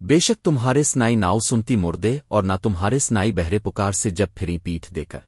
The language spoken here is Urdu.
بے شک تمہارے سنائی ناؤ سنتی مردے اور نہ تمہارے سنائی بہرے پکار سے جب پھری پیٹھ دے کر۔